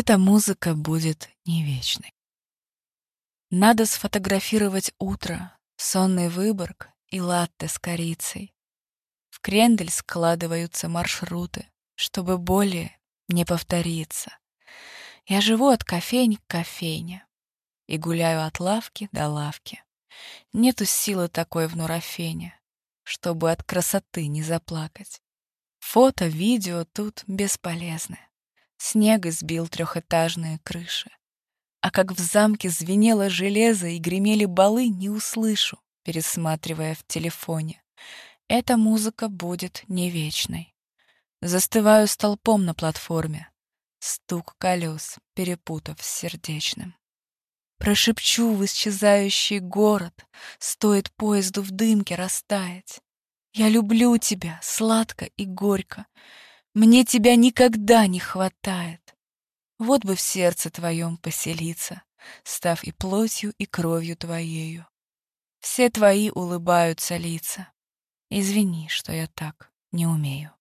Эта музыка будет не вечной. Надо сфотографировать утро, сонный выборг и латте с корицей. В крендель складываются маршруты, чтобы более не повториться. Я живу от кофейни к кофейне и гуляю от лавки до лавки. Нету силы такой в Нурофене, чтобы от красоты не заплакать. Фото, видео тут бесполезны. Снег избил трехэтажные крыши. А как в замке звенело железо и гремели балы, не услышу, пересматривая в телефоне. Эта музыка будет не вечной. Застываю столпом на платформе. Стук колес, перепутав с сердечным. Прошепчу в исчезающий город, Стоит поезду в дымке растаять. Я люблю тебя, сладко и горько, мне тебя никогда не хватает. Вот бы в сердце твоем поселиться, Став и плотью, и кровью твоею. Все твои улыбаются лица. Извини, что я так не умею.